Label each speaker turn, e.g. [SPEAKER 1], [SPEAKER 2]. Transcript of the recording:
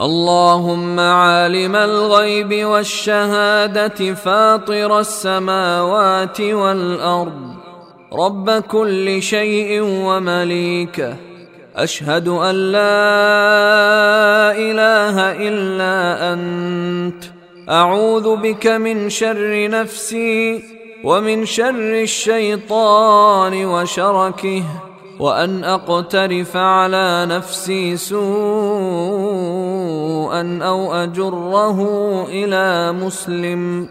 [SPEAKER 1] اللهم عالم الغيب والشهادة فاطر السماوات والأرض. رب كل شيء ومليكه أشهد أن لا إله إلا أنت. أعوذ بك من شر نفسي ومن شر الشيطان وشركه وأن أقترف على نفسي سوءا أو أجره إلى مسلم.